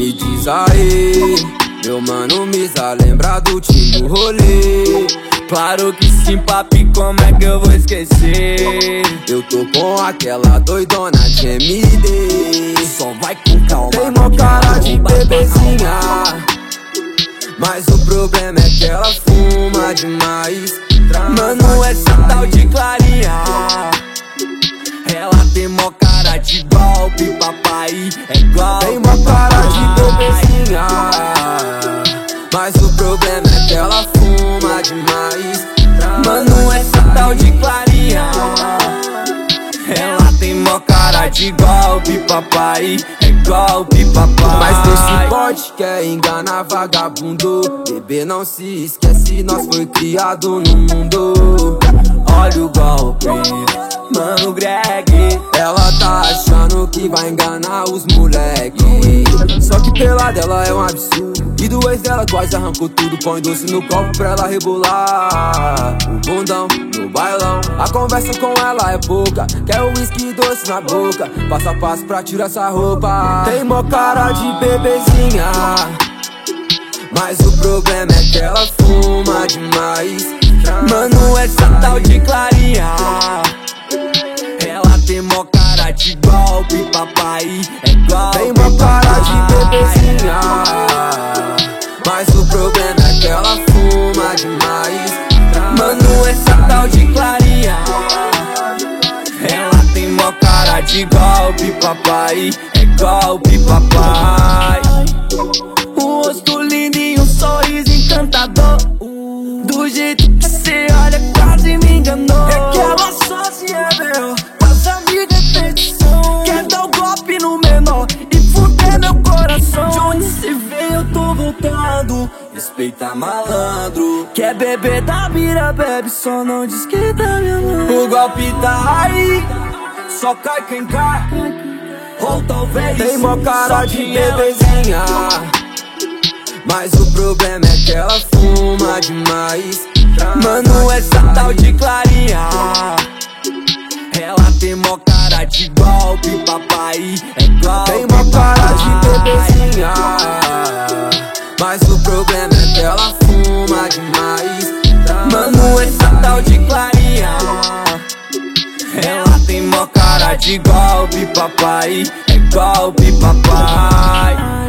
Me diz aí, meu mano Misa, lembra do time do rolê? Claro que sim, papi, como é que eu vou esquecer? Eu tô com aquela doidona de MD. Só vai com calma. Tem mó cara de bebezinha. Mas o problema é que ela fuma demais. Mano, essa tal de Clarinha. Ela tem mó Mas o problema é que ela fuma demais. Mano, essa tal de Clarinha. Ela tem mó cara de golpe, papai. É golpe, papai. Mas desse pote quer enganar vagabundo. Bebê, não se esquece, nós foi criado no mundo. Moleque. Só que pela dela é um absurdo. E do ex dela quase arrancou tudo. Põe doce no copo pra ela rebolar. O bundão no bailão. A conversa com ela é pouca. Quer o uísque doce na boca. Passo a passo pra tirar essa roupa. Tem mó cara de bebezinha. Mas o problema é que ela fuma demais. Mano, essa tal de Clarinha. Ela tem mó cara de golpe, papai. Mas o problema é que ela fuma demais. Mano, essa tal de Clarinha. Ela tem mó cara de golpe, papai. É golpe, papai. Um rosto lindo e um sorriso encantador. Do jeito Respeita malandro. Quer beber da bira, bebe, só não diz que tá. O golpe tá aí, só cai quem cai. Ou talvez Tem mó cara de bebezinha. Mas o problema é que ela fuma demais. Mano, essa tal de Clarinha. Ela tem mó cara de golpe, papai. É golpe. Cara de golpe, papai. É golpe, papai.